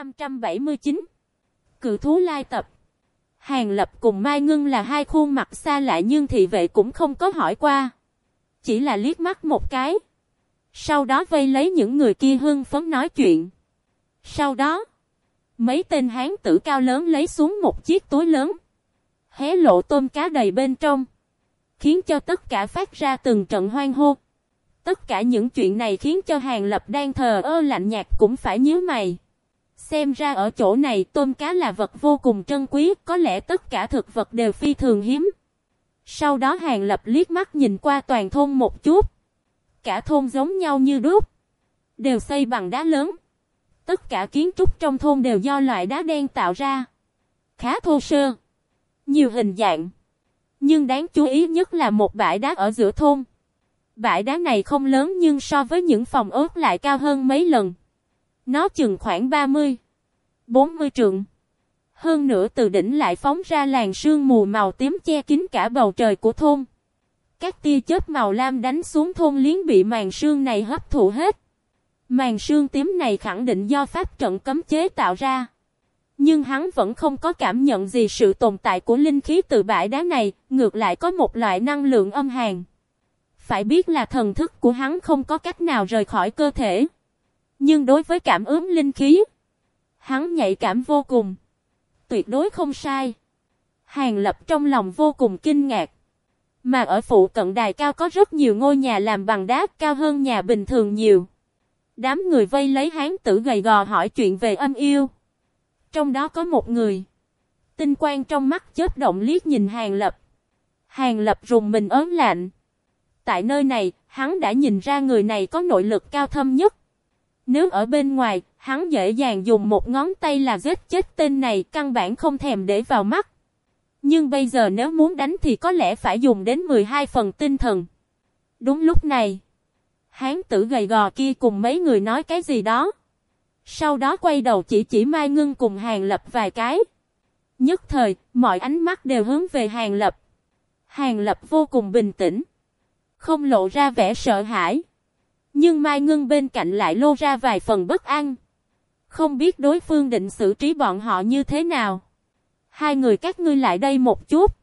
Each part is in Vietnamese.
579 Cự thú lai tập Hàng Lập cùng Mai Ngưng là hai khuôn mặt xa lạ nhưng thị vệ cũng không có hỏi qua. Chỉ là liếc mắt một cái. Sau đó vây lấy những người kia hưng phấn nói chuyện. Sau đó, mấy tên hán tử cao lớn lấy xuống một chiếc túi lớn. Hé lộ tôm cá đầy bên trong. Khiến cho tất cả phát ra từng trận hoang hô. Tất cả những chuyện này khiến cho Hàng Lập đang thờ ơ lạnh nhạt cũng phải nhíu mày. Xem ra ở chỗ này tôm cá là vật vô cùng trân quý, có lẽ tất cả thực vật đều phi thường hiếm. Sau đó Hàng Lập liếc mắt nhìn qua toàn thôn một chút. Cả thôn giống nhau như đúc. Đều xây bằng đá lớn. Tất cả kiến trúc trong thôn đều do loại đá đen tạo ra. Khá thô sơ. Nhiều hình dạng. Nhưng đáng chú ý nhất là một bãi đá ở giữa thôn. Bãi đá này không lớn nhưng so với những phòng ốt lại cao hơn mấy lần. Nó chừng khoảng 30, 40 trượng. Hơn nữa từ đỉnh lại phóng ra làn sương mù màu tím che kín cả bầu trời của thôn. Các tia chớp màu lam đánh xuống thôn liến bị màn sương này hấp thụ hết. Màn sương tím này khẳng định do pháp trận cấm chế tạo ra. Nhưng hắn vẫn không có cảm nhận gì sự tồn tại của linh khí từ bãi đá này, ngược lại có một loại năng lượng âm hàn. Phải biết là thần thức của hắn không có cách nào rời khỏi cơ thể. Nhưng đối với cảm ứng linh khí, hắn nhạy cảm vô cùng. Tuyệt đối không sai. Hàng lập trong lòng vô cùng kinh ngạc. Mà ở phụ cận đài cao có rất nhiều ngôi nhà làm bằng đá cao hơn nhà bình thường nhiều. Đám người vây lấy hán tử gầy gò hỏi chuyện về âm yêu. Trong đó có một người. Tinh quang trong mắt chết động liếc nhìn hàng lập. Hàng lập rùng mình ớn lạnh. Tại nơi này, hắn đã nhìn ra người này có nội lực cao thâm nhất. Nếu ở bên ngoài, hắn dễ dàng dùng một ngón tay là giết chết tên này căn bản không thèm để vào mắt. Nhưng bây giờ nếu muốn đánh thì có lẽ phải dùng đến 12 phần tinh thần. Đúng lúc này, hán tử gầy gò kia cùng mấy người nói cái gì đó. Sau đó quay đầu chỉ chỉ Mai Ngưng cùng Hàng Lập vài cái. Nhất thời, mọi ánh mắt đều hướng về Hàng Lập. Hàng Lập vô cùng bình tĩnh. Không lộ ra vẻ sợ hãi. Nhưng Mai ngân bên cạnh lại lô ra vài phần bất an. Không biết đối phương định xử trí bọn họ như thế nào. Hai người các ngươi lại đây một chút.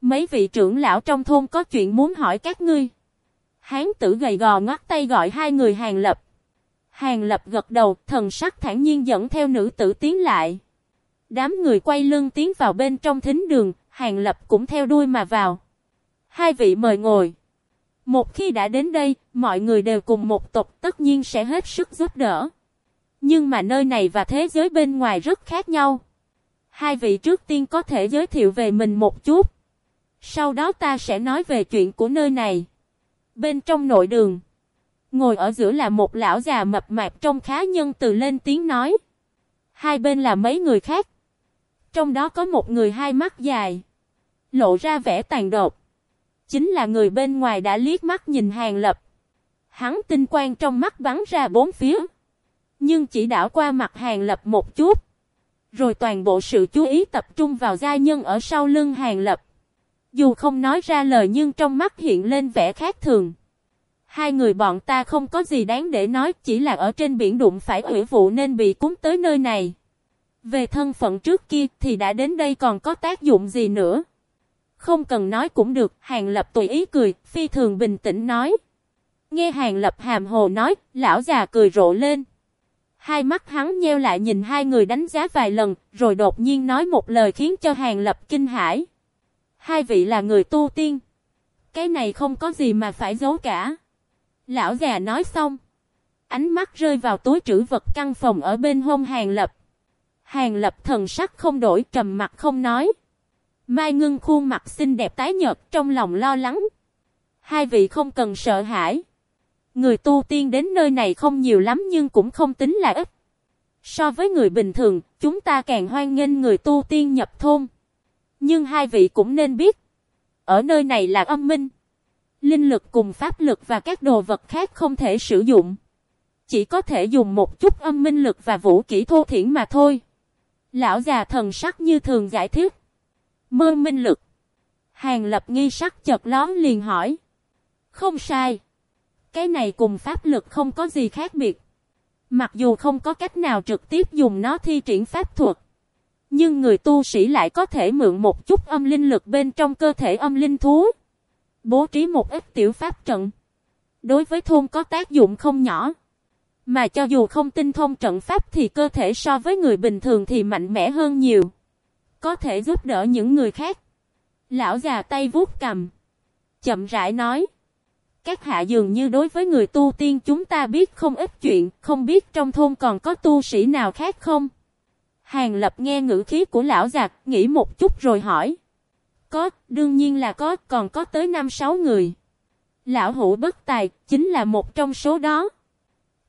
Mấy vị trưởng lão trong thôn có chuyện muốn hỏi các ngươi. Hán tử gầy gò ngoắt tay gọi hai người hàng lập. Hàng lập gật đầu, thần sắc thản nhiên dẫn theo nữ tử tiến lại. Đám người quay lưng tiến vào bên trong thính đường, hàng lập cũng theo đuôi mà vào. Hai vị mời ngồi. Một khi đã đến đây, mọi người đều cùng một tộc tất nhiên sẽ hết sức giúp đỡ. Nhưng mà nơi này và thế giới bên ngoài rất khác nhau. Hai vị trước tiên có thể giới thiệu về mình một chút. Sau đó ta sẽ nói về chuyện của nơi này. Bên trong nội đường, ngồi ở giữa là một lão già mập mạp trông khá nhân từ lên tiếng nói. Hai bên là mấy người khác. Trong đó có một người hai mắt dài, lộ ra vẻ tàn độc. Chính là người bên ngoài đã liếc mắt nhìn hàng lập. Hắn tinh quang trong mắt bắn ra bốn phía. Nhưng chỉ đảo qua mặt hàng lập một chút. Rồi toàn bộ sự chú ý tập trung vào gia nhân ở sau lưng hàng lập. Dù không nói ra lời nhưng trong mắt hiện lên vẻ khác thường. Hai người bọn ta không có gì đáng để nói, chỉ là ở trên biển đụng phải ủy vụ nên bị cúng tới nơi này. Về thân phận trước kia thì đã đến đây còn có tác dụng gì nữa. Không cần nói cũng được, Hàng Lập tùy ý cười, phi thường bình tĩnh nói. Nghe Hàng Lập hàm hồ nói, lão già cười rộ lên. Hai mắt hắn nheo lại nhìn hai người đánh giá vài lần, rồi đột nhiên nói một lời khiến cho Hàng Lập kinh hãi. Hai vị là người tu tiên. Cái này không có gì mà phải giấu cả. Lão già nói xong. Ánh mắt rơi vào túi trữ vật căn phòng ở bên hông Hàng Lập. Hàng Lập thần sắc không đổi trầm mặt không nói. Mai ngưng khuôn mặt xinh đẹp tái nhợt trong lòng lo lắng. Hai vị không cần sợ hãi. Người tu tiên đến nơi này không nhiều lắm nhưng cũng không tính là ít. So với người bình thường, chúng ta càng hoan nghênh người tu tiên nhập thôn. Nhưng hai vị cũng nên biết, ở nơi này là âm minh. Linh lực cùng pháp lực và các đồ vật khác không thể sử dụng. Chỉ có thể dùng một chút âm minh lực và vũ kỹ thô thiển mà thôi. Lão già thần sắc như thường giải thích. Mơ minh lực. Hàng lập nghi sắc chợt lón liền hỏi. Không sai. Cái này cùng pháp lực không có gì khác biệt. Mặc dù không có cách nào trực tiếp dùng nó thi triển pháp thuật, nhưng người tu sĩ lại có thể mượn một chút âm linh lực bên trong cơ thể âm linh thú. Bố trí một ít tiểu pháp trận. Đối với thôn có tác dụng không nhỏ. Mà cho dù không tinh thông trận pháp thì cơ thể so với người bình thường thì mạnh mẽ hơn nhiều. Có thể giúp đỡ những người khác. Lão già tay vuốt cầm. Chậm rãi nói. Các hạ dường như đối với người tu tiên chúng ta biết không ít chuyện, không biết trong thôn còn có tu sĩ nào khác không? Hàng lập nghe ngữ khí của lão giặc, nghĩ một chút rồi hỏi. Có, đương nhiên là có, còn có tới 5-6 người. Lão hữu bất tài, chính là một trong số đó.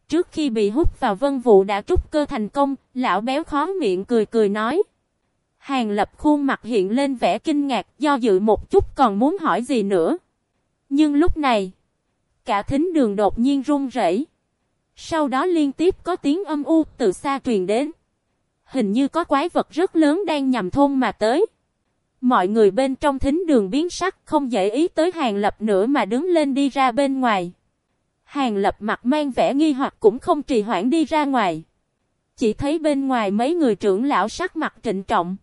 Trước khi bị hút vào vân vụ đã trúc cơ thành công, lão béo khó miệng cười cười nói. Hàng lập khuôn mặt hiện lên vẻ kinh ngạc do dự một chút còn muốn hỏi gì nữa. Nhưng lúc này, cả thính đường đột nhiên run rẩy. Sau đó liên tiếp có tiếng âm u từ xa truyền đến. Hình như có quái vật rất lớn đang nhằm thôn mà tới. Mọi người bên trong thính đường biến sắc không dễ ý tới hàng lập nữa mà đứng lên đi ra bên ngoài. Hàng lập mặt mang vẻ nghi hoặc cũng không trì hoãn đi ra ngoài. Chỉ thấy bên ngoài mấy người trưởng lão sắc mặt trịnh trọng.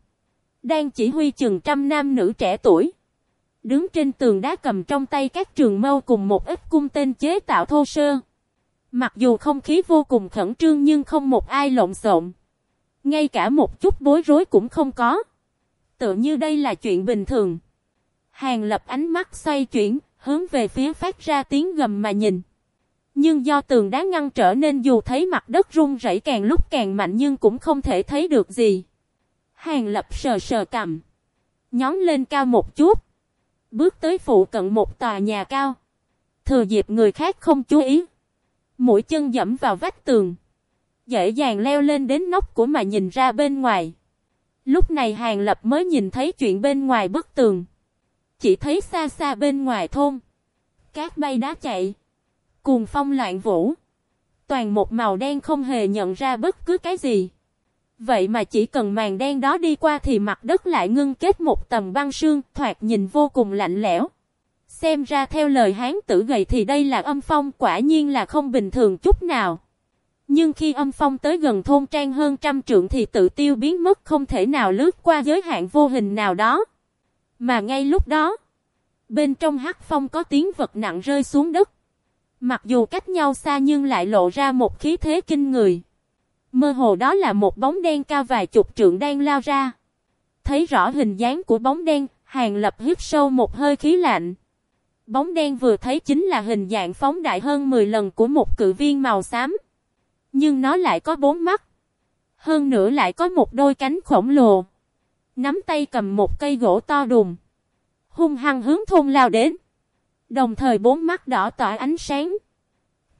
Đang chỉ huy chừng trăm nam nữ trẻ tuổi. Đứng trên tường đá cầm trong tay các trường mâu cùng một ít cung tên chế tạo thô sơ. Mặc dù không khí vô cùng khẩn trương nhưng không một ai lộn xộn. Ngay cả một chút bối rối cũng không có. Tự như đây là chuyện bình thường. Hàng lập ánh mắt xoay chuyển, hướng về phía phát ra tiếng gầm mà nhìn. Nhưng do tường đá ngăn trở nên dù thấy mặt đất rung rẩy càng lúc càng mạnh nhưng cũng không thể thấy được gì. Hàng lập sờ sờ cầm. Nhón lên cao một chút. Bước tới phụ cận một tòa nhà cao. Thừa dịp người khác không chú ý. Mũi chân dẫm vào vách tường. Dễ dàng leo lên đến nóc của mà nhìn ra bên ngoài. Lúc này Hàng Lập mới nhìn thấy chuyện bên ngoài bức tường. Chỉ thấy xa xa bên ngoài thôn. Cát bay đá chạy. Cuồng phong loạn vũ. Toàn một màu đen không hề nhận ra bất cứ cái gì. Vậy mà chỉ cần màn đen đó đi qua thì mặt đất lại ngưng kết một tầng băng sương, thoạt nhìn vô cùng lạnh lẽo. Xem ra theo lời hán tử gầy thì đây là âm phong quả nhiên là không bình thường chút nào. Nhưng khi âm phong tới gần thôn trang hơn trăm trượng thì tự tiêu biến mất không thể nào lướt qua giới hạn vô hình nào đó. Mà ngay lúc đó, bên trong hắc phong có tiếng vật nặng rơi xuống đất. Mặc dù cách nhau xa nhưng lại lộ ra một khí thế kinh người. Mơ hồ đó là một bóng đen cao vài chục trượng đang lao ra. Thấy rõ hình dáng của bóng đen, hàng lập hít sâu một hơi khí lạnh. Bóng đen vừa thấy chính là hình dạng phóng đại hơn 10 lần của một cự viên màu xám. Nhưng nó lại có bốn mắt. Hơn nữa lại có một đôi cánh khổng lồ. Nắm tay cầm một cây gỗ to đùng. Hung hăng hướng thôn lao đến. Đồng thời bốn mắt đỏ tỏa ánh sáng.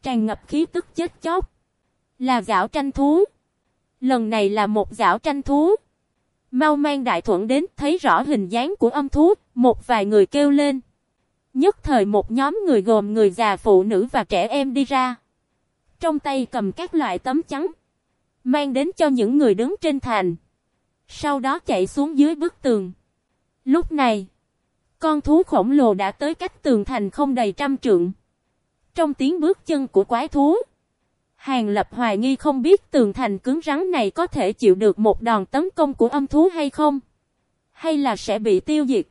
Tràn ngập khí tức chết chóc. Là gạo tranh thú. Lần này là một gạo tranh thú. Mau mang đại thuận đến, thấy rõ hình dáng của âm thú. Một vài người kêu lên. Nhất thời một nhóm người gồm người già, phụ nữ và trẻ em đi ra. Trong tay cầm các loại tấm trắng. Mang đến cho những người đứng trên thành. Sau đó chạy xuống dưới bức tường. Lúc này. Con thú khổng lồ đã tới cách tường thành không đầy trăm trượng. Trong tiếng bước chân của quái thú. Hàng lập hoài nghi không biết tường thành cứng rắn này có thể chịu được một đòn tấn công của âm thú hay không. Hay là sẽ bị tiêu diệt.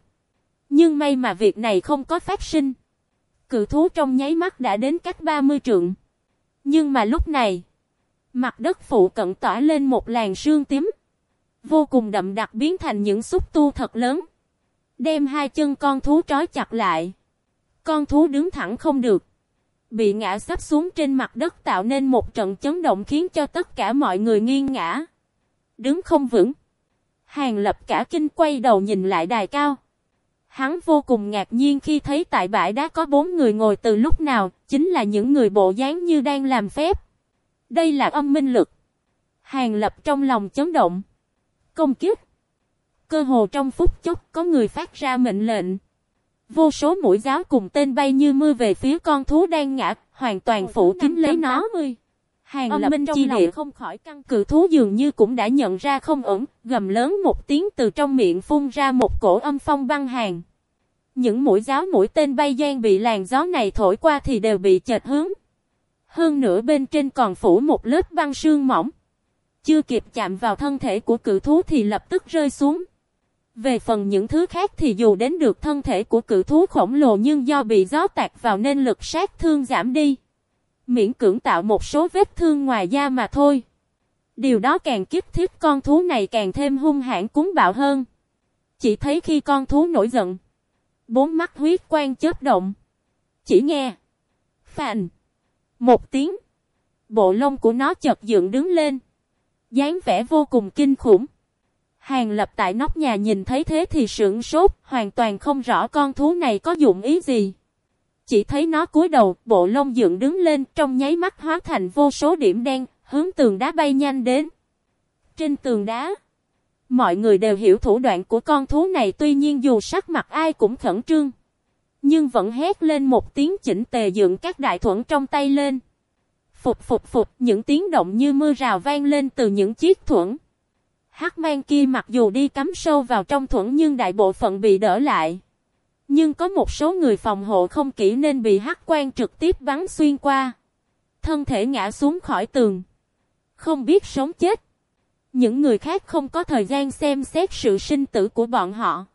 Nhưng may mà việc này không có phát sinh. Cự thú trong nháy mắt đã đến cách 30 trượng. Nhưng mà lúc này, mặt đất phụ cận tỏa lên một làn sương tím. Vô cùng đậm đặc biến thành những xúc tu thật lớn. Đem hai chân con thú trói chặt lại. Con thú đứng thẳng không được. Bị ngã sắp xuống trên mặt đất tạo nên một trận chấn động khiến cho tất cả mọi người nghiêng ngã. Đứng không vững. Hàng lập cả kinh quay đầu nhìn lại đài cao. Hắn vô cùng ngạc nhiên khi thấy tại bãi đá có bốn người ngồi từ lúc nào, chính là những người bộ dáng như đang làm phép. Đây là âm minh lực. Hàng lập trong lòng chấn động. Công kiếp. Cơ hồ trong phút chốc có người phát ra mệnh lệnh. Vô số mũi giáo cùng tên bay như mưa về phía con thú đang ngã, hoàn toàn phủ kín lấy nó. Hàng âm lập minh chi địa không khỏi căng cự thú dường như cũng đã nhận ra không ổn, gầm lớn một tiếng từ trong miệng phun ra một cổ âm phong băng hàng. Những mũi giáo mũi tên bay gian bị làn gió này thổi qua thì đều bị chệch hướng. Hơn nữa bên trên còn phủ một lớp băng sương mỏng. Chưa kịp chạm vào thân thể của cự thú thì lập tức rơi xuống. Về phần những thứ khác thì dù đến được thân thể của cự thú khổng lồ nhưng do bị gió tạt vào nên lực sát thương giảm đi. Miễn cưỡng tạo một số vết thương ngoài da mà thôi. Điều đó càng kiếp thiết con thú này càng thêm hung hãn cúng bạo hơn. Chỉ thấy khi con thú nổi giận. Bốn mắt huyết quang chớp động. Chỉ nghe. phành, Một tiếng. Bộ lông của nó chợt dựng đứng lên. dáng vẻ vô cùng kinh khủng. Hàng lập tại nóc nhà nhìn thấy thế thì sững sốt, hoàn toàn không rõ con thú này có dụng ý gì. Chỉ thấy nó cúi đầu, bộ lông dựng đứng lên, trong nháy mắt hóa thành vô số điểm đen, hướng tường đá bay nhanh đến. Trên tường đá, mọi người đều hiểu thủ đoạn của con thú này tuy nhiên dù sắc mặt ai cũng khẩn trương. Nhưng vẫn hét lên một tiếng chỉnh tề dựng các đại thuẫn trong tay lên. Phục phục phục, những tiếng động như mưa rào vang lên từ những chiếc thuẫn. Hắc mang kia mặc dù đi cắm sâu vào trong thuẫn nhưng đại bộ phận bị đỡ lại. Nhưng có một số người phòng hộ không kỹ nên bị hắc quan trực tiếp bắn xuyên qua. Thân thể ngã xuống khỏi tường. Không biết sống chết. Những người khác không có thời gian xem xét sự sinh tử của bọn họ.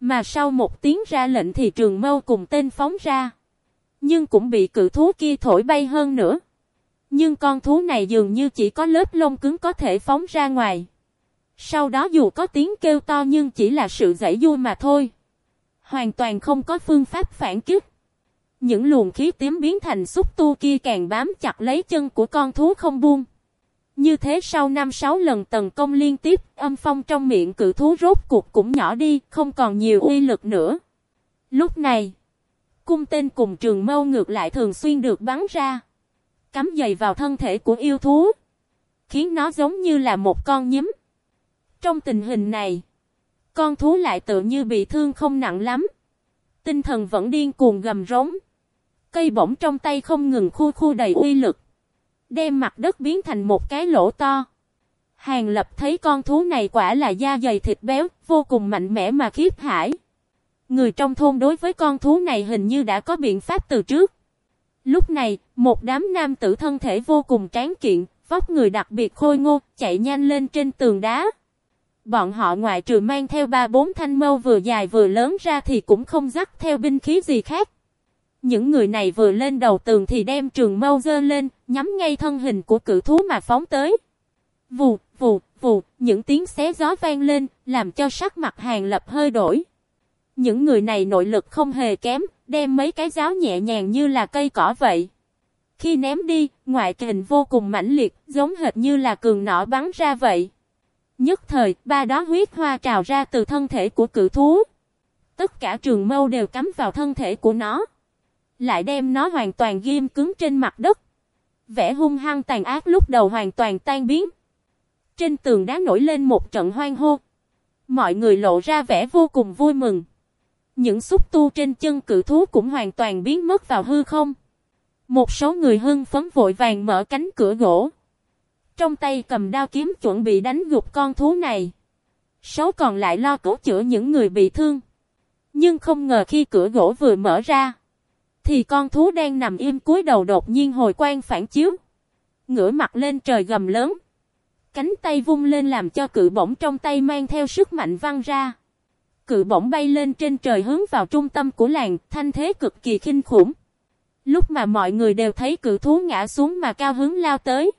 Mà sau một tiếng ra lệnh thì trường mâu cùng tên phóng ra. Nhưng cũng bị cự thú kia thổi bay hơn nữa. Nhưng con thú này dường như chỉ có lớp lông cứng có thể phóng ra ngoài. Sau đó dù có tiếng kêu to nhưng chỉ là sự giải vui mà thôi. Hoàn toàn không có phương pháp phản kích. Những luồng khí tím biến thành xúc tu kia càng bám chặt lấy chân của con thú không buông. Như thế sau 5-6 lần tấn công liên tiếp, âm phong trong miệng cự thú rốt cuộc cũng nhỏ đi, không còn nhiều uy lực nữa. Lúc này, cung tên cùng trường mâu ngược lại thường xuyên được bắn ra. Cắm dày vào thân thể của yêu thú. Khiến nó giống như là một con nhím. Trong tình hình này, con thú lại tự như bị thương không nặng lắm. Tinh thần vẫn điên cuồng gầm rống. Cây bổng trong tay không ngừng khu khu đầy uy lực. Đem mặt đất biến thành một cái lỗ to. Hàng lập thấy con thú này quả là da dày thịt béo, vô cùng mạnh mẽ mà khiếp hải. Người trong thôn đối với con thú này hình như đã có biện pháp từ trước. Lúc này, một đám nam tử thân thể vô cùng tráng kiện, vóc người đặc biệt khôi ngô, chạy nhanh lên trên tường đá. Bọn họ ngoại trừ mang theo ba bốn thanh mâu vừa dài vừa lớn ra thì cũng không dắt theo binh khí gì khác. Những người này vừa lên đầu tường thì đem trường mâu dơ lên, nhắm ngay thân hình của cự thú mà phóng tới. Vù, vù, vù, những tiếng xé gió vang lên, làm cho sắc mặt hàng lập hơi đổi. Những người này nội lực không hề kém, đem mấy cái giáo nhẹ nhàng như là cây cỏ vậy. Khi ném đi, ngoại kình vô cùng mãnh liệt, giống hệt như là cường nỏ bắn ra vậy. Nhất thời, ba đó huyết hoa trào ra từ thân thể của cự thú. Tất cả trường mâu đều cắm vào thân thể của nó. Lại đem nó hoàn toàn ghim cứng trên mặt đất. Vẻ hung hăng tàn ác lúc đầu hoàn toàn tan biến. Trên tường đá nổi lên một trận hoang hô. Mọi người lộ ra vẻ vô cùng vui mừng. Những xúc tu trên chân cự thú cũng hoàn toàn biến mất vào hư không. Một số người hưng phấn vội vàng mở cánh cửa gỗ. Trong tay cầm đao kiếm chuẩn bị đánh gục con thú này. sáu còn lại lo cứu chữa những người bị thương. Nhưng không ngờ khi cửa gỗ vừa mở ra. Thì con thú đang nằm im cúi đầu đột nhiên hồi quang phản chiếu. Ngửa mặt lên trời gầm lớn. Cánh tay vung lên làm cho cự bổng trong tay mang theo sức mạnh văng ra. Cự bổng bay lên trên trời hướng vào trung tâm của làng, thanh thế cực kỳ kinh khủng. Lúc mà mọi người đều thấy cự thú ngã xuống mà cao hướng lao tới.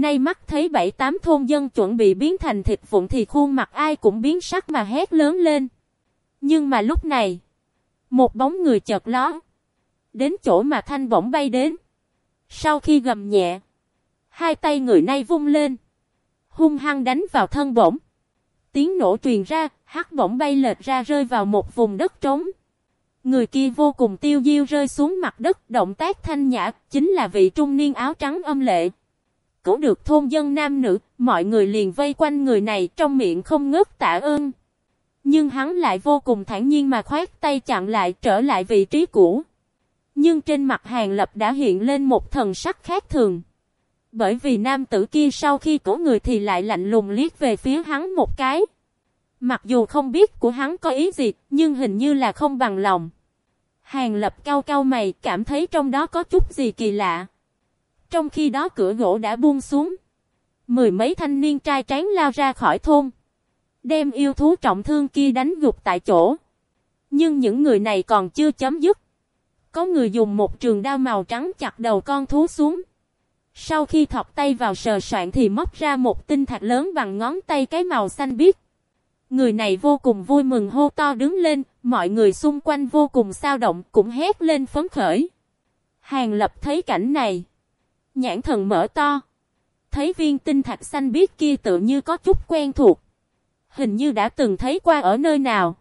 Nay mắt thấy bảy tám thôn dân chuẩn bị biến thành thịt vụn thì khuôn mặt ai cũng biến sắc mà hét lớn lên. Nhưng mà lúc này, một bóng người chợt ló. Đến chỗ mà thanh bổng bay đến. Sau khi gầm nhẹ, hai tay người nay vung lên. Hung hăng đánh vào thân bổng. Tiếng nổ truyền ra, hắc bổng bay lệch ra rơi vào một vùng đất trống. Người kia vô cùng tiêu diêu rơi xuống mặt đất, động tác thanh nhã, chính là vị trung niên áo trắng âm lệ cứu được thôn dân nam nữ, mọi người liền vây quanh người này trong miệng không ngớt tạ ơn. Nhưng hắn lại vô cùng thản nhiên mà khoát tay chặn lại trở lại vị trí cũ. Nhưng trên mặt hàng lập đã hiện lên một thần sắc khác thường. Bởi vì nam tử kia sau khi cứu người thì lại lạnh lùng liếc về phía hắn một cái. Mặc dù không biết của hắn có ý gì, nhưng hình như là không bằng lòng. Hàng lập cao cao mày cảm thấy trong đó có chút gì kỳ lạ. Trong khi đó cửa gỗ đã buông xuống. Mười mấy thanh niên trai tráng lao ra khỏi thôn. Đem yêu thú trọng thương kia đánh gục tại chỗ. Nhưng những người này còn chưa chấm dứt. Có người dùng một trường đao màu trắng chặt đầu con thú xuống. Sau khi thọc tay vào sờ soạn thì móc ra một tinh thạch lớn bằng ngón tay cái màu xanh biếc. Người này vô cùng vui mừng hô to đứng lên, mọi người xung quanh vô cùng sao động cũng hét lên phấn khởi. Hàng lập thấy cảnh này. Nhãn thần mở to. Thấy viên tinh thạch xanh biết kia tự như có chút quen thuộc. Hình như đã từng thấy qua ở nơi nào.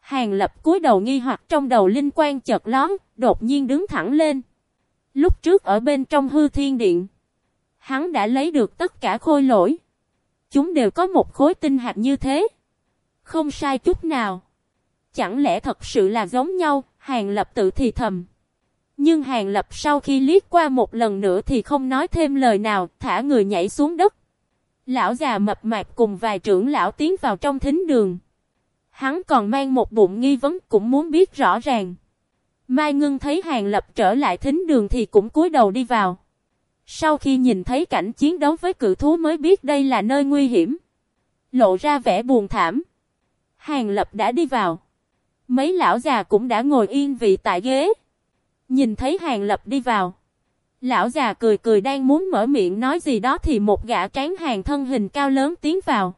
Hàng lập cúi đầu nghi hoặc trong đầu linh quan chợt lón, đột nhiên đứng thẳng lên. Lúc trước ở bên trong hư thiên điện, hắn đã lấy được tất cả khôi lỗi. Chúng đều có một khối tinh hạt như thế. Không sai chút nào. Chẳng lẽ thật sự là giống nhau, hàng lập tự thì thầm. Nhưng hàng lập sau khi liếc qua một lần nữa thì không nói thêm lời nào, thả người nhảy xuống đất. Lão già mập mạp cùng vài trưởng lão tiến vào trong thính đường. Hắn còn mang một bụng nghi vấn cũng muốn biết rõ ràng. Mai Ngưng thấy Hàng Lập trở lại thính đường thì cũng cúi đầu đi vào. Sau khi nhìn thấy cảnh chiến đấu với cự thú mới biết đây là nơi nguy hiểm. Lộ ra vẻ buồn thảm. Hàng Lập đã đi vào. Mấy lão già cũng đã ngồi yên vị tại ghế. Nhìn thấy Hàng Lập đi vào. Lão già cười cười đang muốn mở miệng nói gì đó thì một gã tráng hàng thân hình cao lớn tiến vào.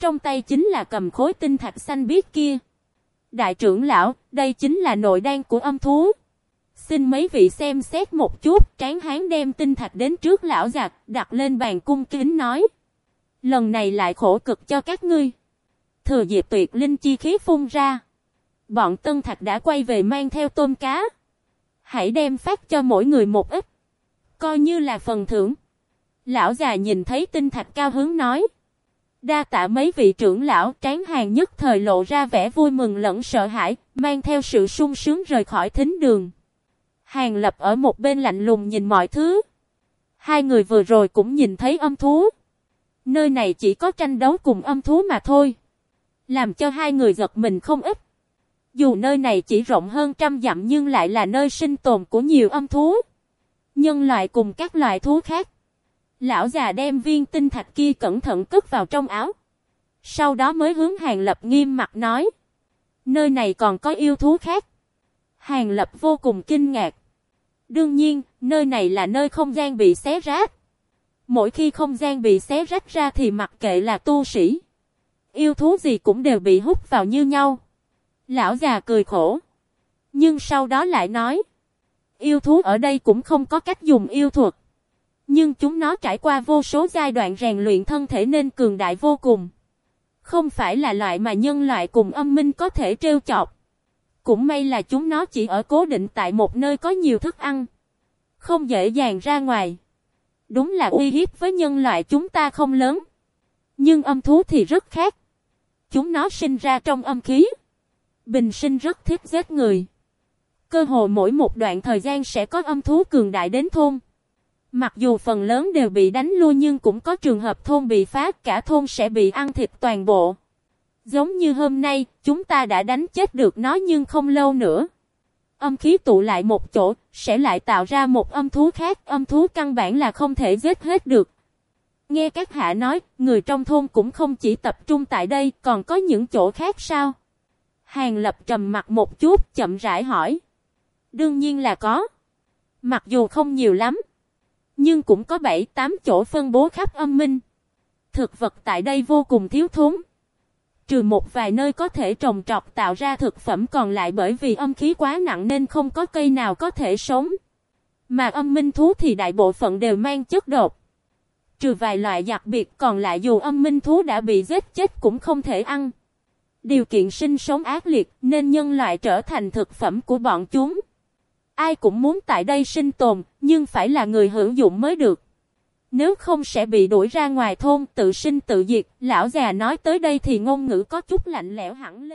Trong tay chính là cầm khối tinh thạch xanh biếc kia. Đại trưởng lão, đây chính là nội đan của âm thú. Xin mấy vị xem xét một chút, tráng hán đem tinh thạch đến trước lão giặc, đặt lên bàn cung kính nói. Lần này lại khổ cực cho các ngươi. Thừa dịp tuyệt linh chi khí phun ra. Bọn tân thạch đã quay về mang theo tôm cá. Hãy đem phát cho mỗi người một ít. Coi như là phần thưởng. Lão già nhìn thấy tinh thạch cao hướng nói. Đa tạ mấy vị trưởng lão tráng hàng nhất thời lộ ra vẻ vui mừng lẫn sợ hãi, mang theo sự sung sướng rời khỏi thính đường. Hàng lập ở một bên lạnh lùng nhìn mọi thứ. Hai người vừa rồi cũng nhìn thấy âm thú. Nơi này chỉ có tranh đấu cùng âm thú mà thôi. Làm cho hai người giật mình không ít. Dù nơi này chỉ rộng hơn trăm dặm nhưng lại là nơi sinh tồn của nhiều âm thú. Nhân loại cùng các loài thú khác. Lão già đem viên tinh thạch kia cẩn thận cất vào trong áo. Sau đó mới hướng Hàng Lập nghiêm mặt nói. Nơi này còn có yêu thú khác. Hàng Lập vô cùng kinh ngạc. Đương nhiên, nơi này là nơi không gian bị xé rách. Mỗi khi không gian bị xé rách ra thì mặc kệ là tu sĩ. Yêu thú gì cũng đều bị hút vào như nhau. Lão già cười khổ. Nhưng sau đó lại nói. Yêu thú ở đây cũng không có cách dùng yêu thuật. Nhưng chúng nó trải qua vô số giai đoạn rèn luyện thân thể nên cường đại vô cùng. Không phải là loại mà nhân loại cùng âm minh có thể trêu chọc. Cũng may là chúng nó chỉ ở cố định tại một nơi có nhiều thức ăn. Không dễ dàng ra ngoài. Đúng là uy hiếp với nhân loại chúng ta không lớn. Nhưng âm thú thì rất khác. Chúng nó sinh ra trong âm khí. Bình sinh rất thích giết người. Cơ hồ mỗi một đoạn thời gian sẽ có âm thú cường đại đến thôn. Mặc dù phần lớn đều bị đánh lui nhưng cũng có trường hợp thôn bị phá, cả thôn sẽ bị ăn thịt toàn bộ. Giống như hôm nay, chúng ta đã đánh chết được nó nhưng không lâu nữa. Âm khí tụ lại một chỗ, sẽ lại tạo ra một âm thú khác, âm thú căn bản là không thể giết hết được. Nghe các hạ nói, người trong thôn cũng không chỉ tập trung tại đây, còn có những chỗ khác sao? Hàng lập trầm mặt một chút, chậm rãi hỏi. Đương nhiên là có. Mặc dù không nhiều lắm. Nhưng cũng có 7-8 chỗ phân bố khắp âm minh. Thực vật tại đây vô cùng thiếu thốn. Trừ một vài nơi có thể trồng trọt tạo ra thực phẩm còn lại bởi vì âm khí quá nặng nên không có cây nào có thể sống. Mà âm minh thú thì đại bộ phận đều mang chất độc. Trừ vài loại đặc biệt còn lại dù âm minh thú đã bị giết chết cũng không thể ăn. Điều kiện sinh sống ác liệt nên nhân loại trở thành thực phẩm của bọn chúng. Ai cũng muốn tại đây sinh tồn, nhưng phải là người hữu dụng mới được. Nếu không sẽ bị đuổi ra ngoài thôn tự sinh tự diệt, lão già nói tới đây thì ngôn ngữ có chút lạnh lẽo hẳn lên.